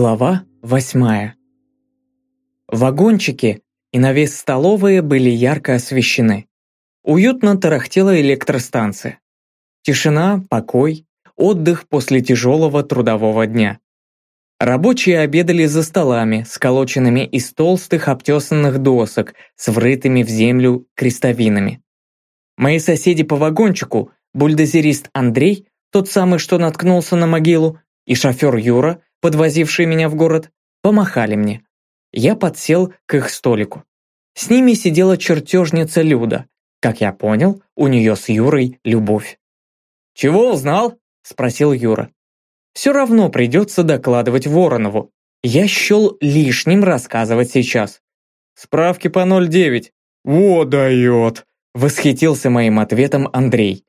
Глава восьмая. Вагончики и навес столовые были ярко освещены. Уютно тарахтела электростанция. Тишина, покой, отдых после тяжелого трудового дня. Рабочие обедали за столами, сколоченными из толстых обтесанных досок с врытыми в землю крестовинами. Мои соседи по вагончику, бульдозерист Андрей, тот самый, что наткнулся на могилу, и шофер Юра – подвозившие меня в город, помахали мне. Я подсел к их столику. С ними сидела чертежница Люда. Как я понял, у нее с Юрой любовь. «Чего узнал?» – спросил Юра. «Все равно придется докладывать Воронову. Я счел лишним рассказывать сейчас. Справки по 09. Во дает!» – восхитился моим ответом Андрей.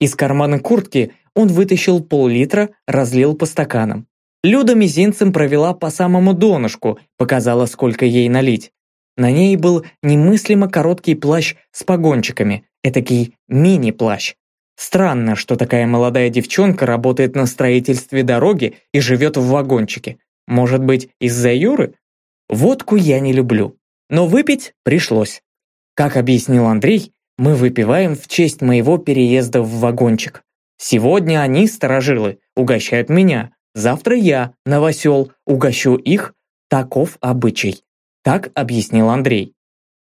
Из кармана куртки он вытащил пол-литра, разлил по стаканам. Люда мизинцем провела по самому донышку, показала, сколько ей налить. На ней был немыслимо короткий плащ с погончиками, этакий мини-плащ. Странно, что такая молодая девчонка работает на строительстве дороги и живет в вагончике. Может быть, из-за Юры? Водку я не люблю, но выпить пришлось. Как объяснил Андрей, мы выпиваем в честь моего переезда в вагончик. Сегодня они, сторожилы, угощают меня, Завтра я, новосел, угощу их, таков обычай. Так объяснил Андрей.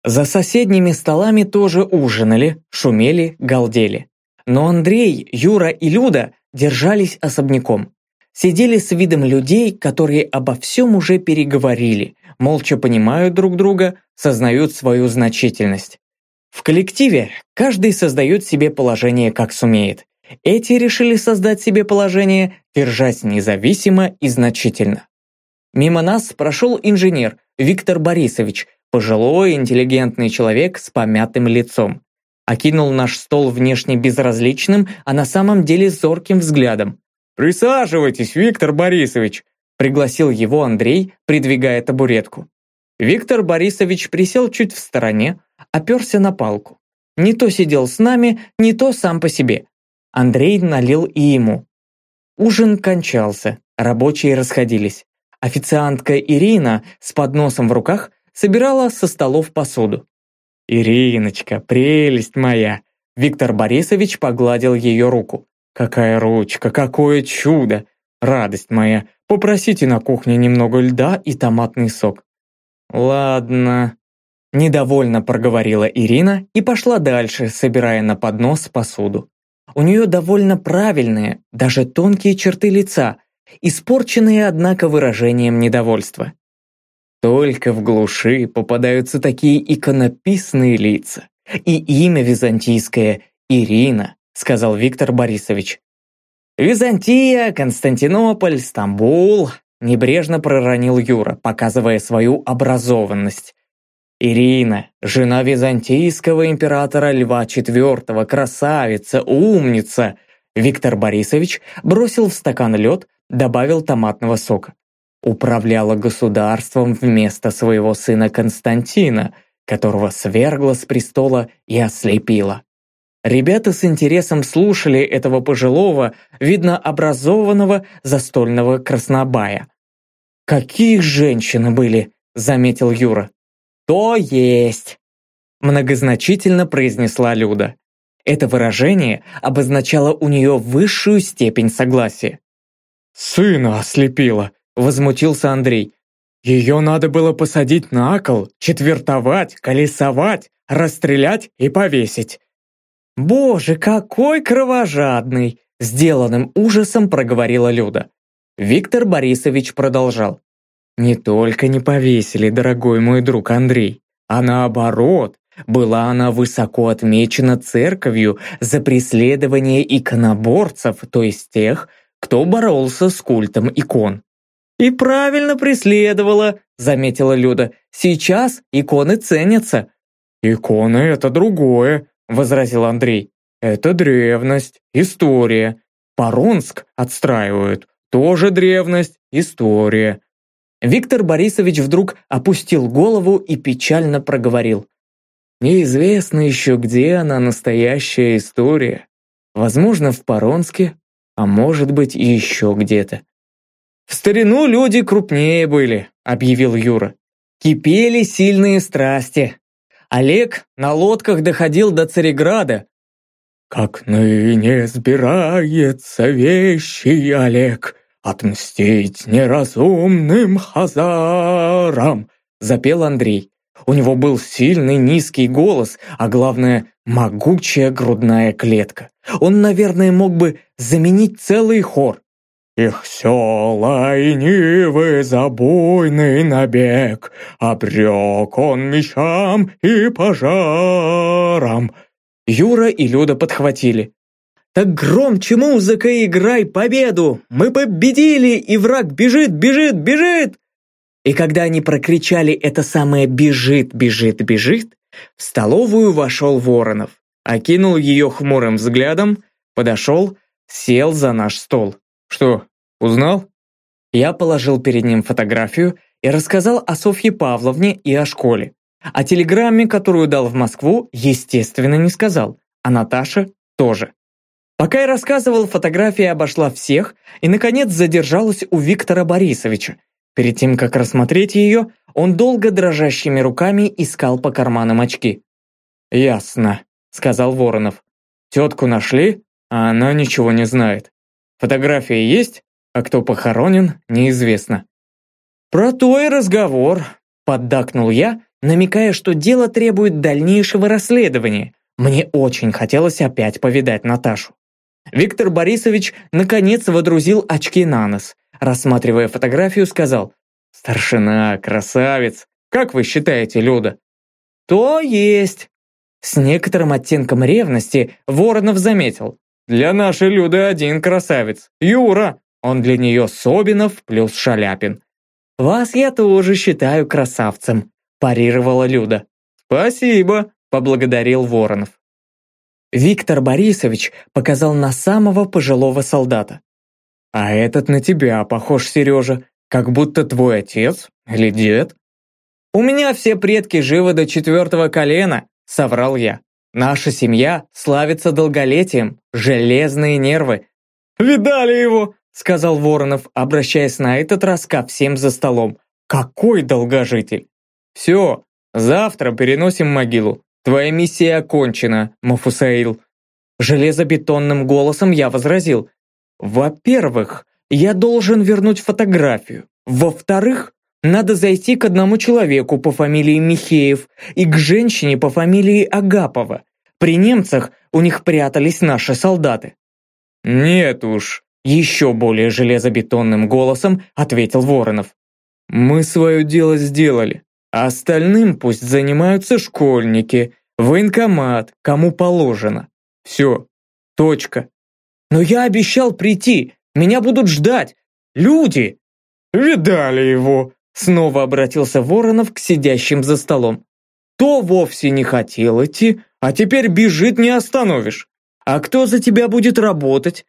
За соседними столами тоже ужинали, шумели, галдели. Но Андрей, Юра и Люда держались особняком. Сидели с видом людей, которые обо всем уже переговорили, молча понимают друг друга, сознают свою значительность. В коллективе каждый создает себе положение как сумеет. Эти решили создать себе положение, держась независимо и значительно. Мимо нас прошел инженер Виктор Борисович, пожилой интеллигентный человек с помятым лицом. Окинул наш стол внешне безразличным, а на самом деле зорким взглядом. «Присаживайтесь, Виктор Борисович!» пригласил его Андрей, придвигая табуретку. Виктор Борисович присел чуть в стороне, оперся на палку. Не то сидел с нами, не то сам по себе. Андрей налил и ему. Ужин кончался, рабочие расходились. Официантка Ирина с подносом в руках собирала со столов посуду. «Ириночка, прелесть моя!» Виктор Борисович погладил ее руку. «Какая ручка, какое чудо! Радость моя! Попросите на кухне немного льда и томатный сок». «Ладно», – недовольно проговорила Ирина и пошла дальше, собирая на поднос посуду. У нее довольно правильные, даже тонкие черты лица, испорченные, однако, выражением недовольства. Только в глуши попадаются такие иконописные лица. И имя византийское Ирина, сказал Виктор Борисович. Византия, Константинополь, Стамбул, небрежно проронил Юра, показывая свою образованность. Ирина, жена византийского императора Льва IV, красавица, умница. Виктор Борисович бросил в стакан лед, добавил томатного сока. Управляла государством вместо своего сына Константина, которого свергла с престола и ослепила. Ребята с интересом слушали этого пожилого, видно образованного, застольного краснобая. «Какие женщины были!» – заметил Юра. «То есть!» Многозначительно произнесла Люда. Это выражение обозначало у нее высшую степень согласия. «Сына ослепила!» – возмутился Андрей. «Ее надо было посадить на кол, четвертовать, колесовать, расстрелять и повесить». «Боже, какой кровожадный!» – сделанным ужасом проговорила Люда. Виктор Борисович продолжал. Не только не повесили, дорогой мой друг Андрей, а наоборот, была она высоко отмечена церковью за преследование иконоборцев, то есть тех, кто боролся с культом икон. «И правильно преследовала», — заметила Люда. «Сейчас иконы ценятся». «Иконы — это другое», — возразил Андрей. «Это древность, история. Паронск отстраивают. Тоже древность, история. Виктор Борисович вдруг опустил голову и печально проговорил. Неизвестно еще, где она настоящая история. Возможно, в Паронске, а может быть и еще где-то. В старину люди крупнее были, объявил Юра. Кипели сильные страсти. Олег на лодках доходил до Цареграда. «Как ныне сбирается вещи, Олег, отмстить неразумным хазарам!» запел Андрей. У него был сильный низкий голос, а главное, могучая грудная клетка. Он, наверное, мог бы заменить целый хор. Их села и нивы забойный набег, Обрек он мечам и пожарам. Юра и Люда подхватили. «Так громче музыка играй победу! Мы победили, и враг бежит, бежит, бежит!» И когда они прокричали «это самое бежит, бежит, бежит», в столовую вошел Воронов, окинул ее хмурым взглядом, подошел, сел за наш стол. «Что, узнал?» Я положил перед ним фотографию и рассказал о Софье Павловне и о школе. О телеграмме, которую дал в Москву, естественно, не сказал, а Наташа тоже. Пока я рассказывал, фотография обошла всех и, наконец, задержалась у Виктора Борисовича, Перед тем, как рассмотреть ее, он долго дрожащими руками искал по карманам очки. «Ясно», — сказал Воронов. «Тетку нашли, а она ничего не знает. Фотография есть, а кто похоронен, неизвестно». «Про то и разговор», — поддакнул я, намекая, что дело требует дальнейшего расследования. Мне очень хотелось опять повидать Наташу. Виктор Борисович наконец водрузил очки на нос, рассматривая фотографию, сказал «Старшина, красавец! Как вы считаете, Люда?» «То есть!» С некоторым оттенком ревности Воронов заметил. «Для нашей Люды один красавец. Юра! Он для нее Собинов плюс Шаляпин». «Вас я тоже считаю красавцем», парировала Люда. «Спасибо», поблагодарил Воронов. Виктор Борисович показал на самого пожилого солдата. «А этот на тебя похож, Сережа, как будто твой отец или дед». «У меня все предки живы до четвертого колена», — соврал я. «Наша семья славится долголетием, железные нервы». «Видали его?» — сказал Воронов, обращаясь на этот раз ко всем за столом. «Какой долгожитель!» «Все, завтра переносим могилу. Твоя миссия окончена, Мафусаил». Железобетонным голосом я возразил. Во-первых, я должен вернуть фотографию. Во-вторых, надо зайти к одному человеку по фамилии Михеев и к женщине по фамилии Агапова. При немцах у них прятались наши солдаты. «Нет уж», – еще более железобетонным голосом ответил Воронов. «Мы свое дело сделали, а остальным пусть занимаются школьники, военкомат, кому положено. Все, точка. Но я обещал прийти. Меня будут ждать. Люди!» «Видали его!» Снова обратился Воронов к сидящим за столом. «То вовсе не хотел идти, а теперь бежит не остановишь. А кто за тебя будет работать?»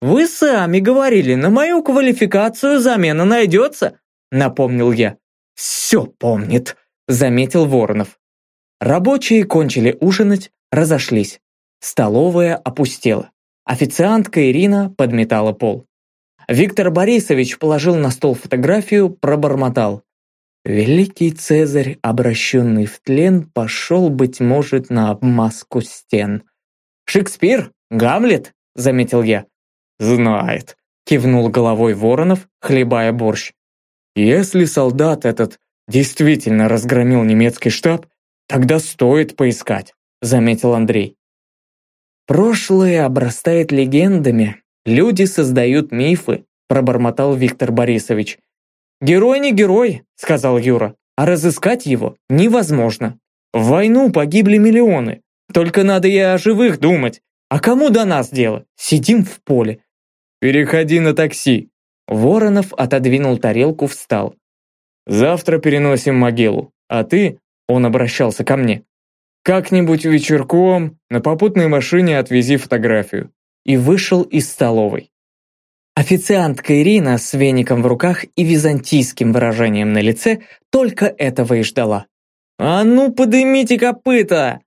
«Вы сами говорили, на мою квалификацию замена найдется», напомнил я. «Все помнит», заметил Воронов. Рабочие кончили ужинать, разошлись. Столовая опустела. Официантка Ирина подметала пол. Виктор Борисович положил на стол фотографию, пробормотал. Великий Цезарь, обращенный в тлен, пошел, быть может, на обмазку стен. «Шекспир? Гамлет?» – заметил я. «Знает», – кивнул головой Воронов, хлебая борщ. «Если солдат этот действительно разгромил немецкий штаб, тогда стоит поискать», – заметил Андрей. «Прошлое обрастает легендами, люди создают мифы», пробормотал Виктор Борисович. «Герой не герой», сказал Юра, «а разыскать его невозможно. В войну погибли миллионы, только надо и о живых думать. А кому до нас дело? Сидим в поле». «Переходи на такси». Воронов отодвинул тарелку, встал. «Завтра переносим могилу, а ты...» Он обращался ко мне. Как-нибудь вечерком на попутной машине отвези фотографию. И вышел из столовой. Официантка Ирина с веником в руках и византийским выражением на лице только этого и ждала. «А ну, подымите копыта!»